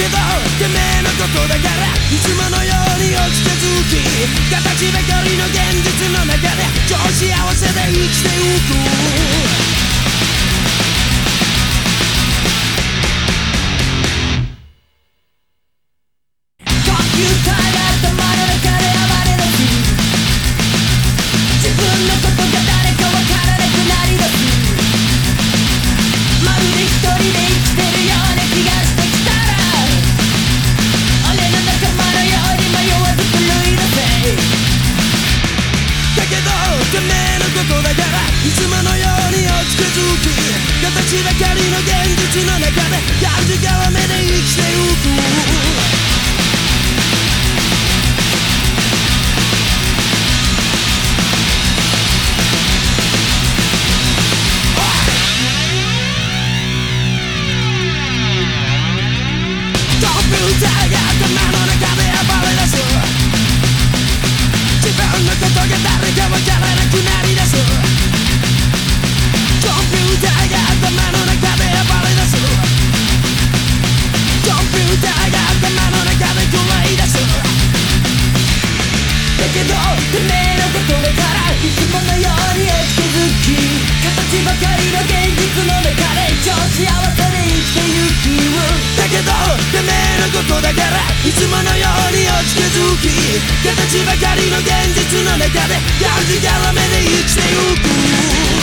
けどてめえのことだから。いつものように落ちて続き形ばかりの現実の中で超幸せで生きてゆく。口の中で感じがめで生きてゆくコンピューターが頭のけどてめえのことだからいつものようにお気づき形ばかりの現実の中で超幸せで生きてゆくだけどてめえのことだからいつものようにお気づき形ばかりの現実の中でがらめで生きてゆく。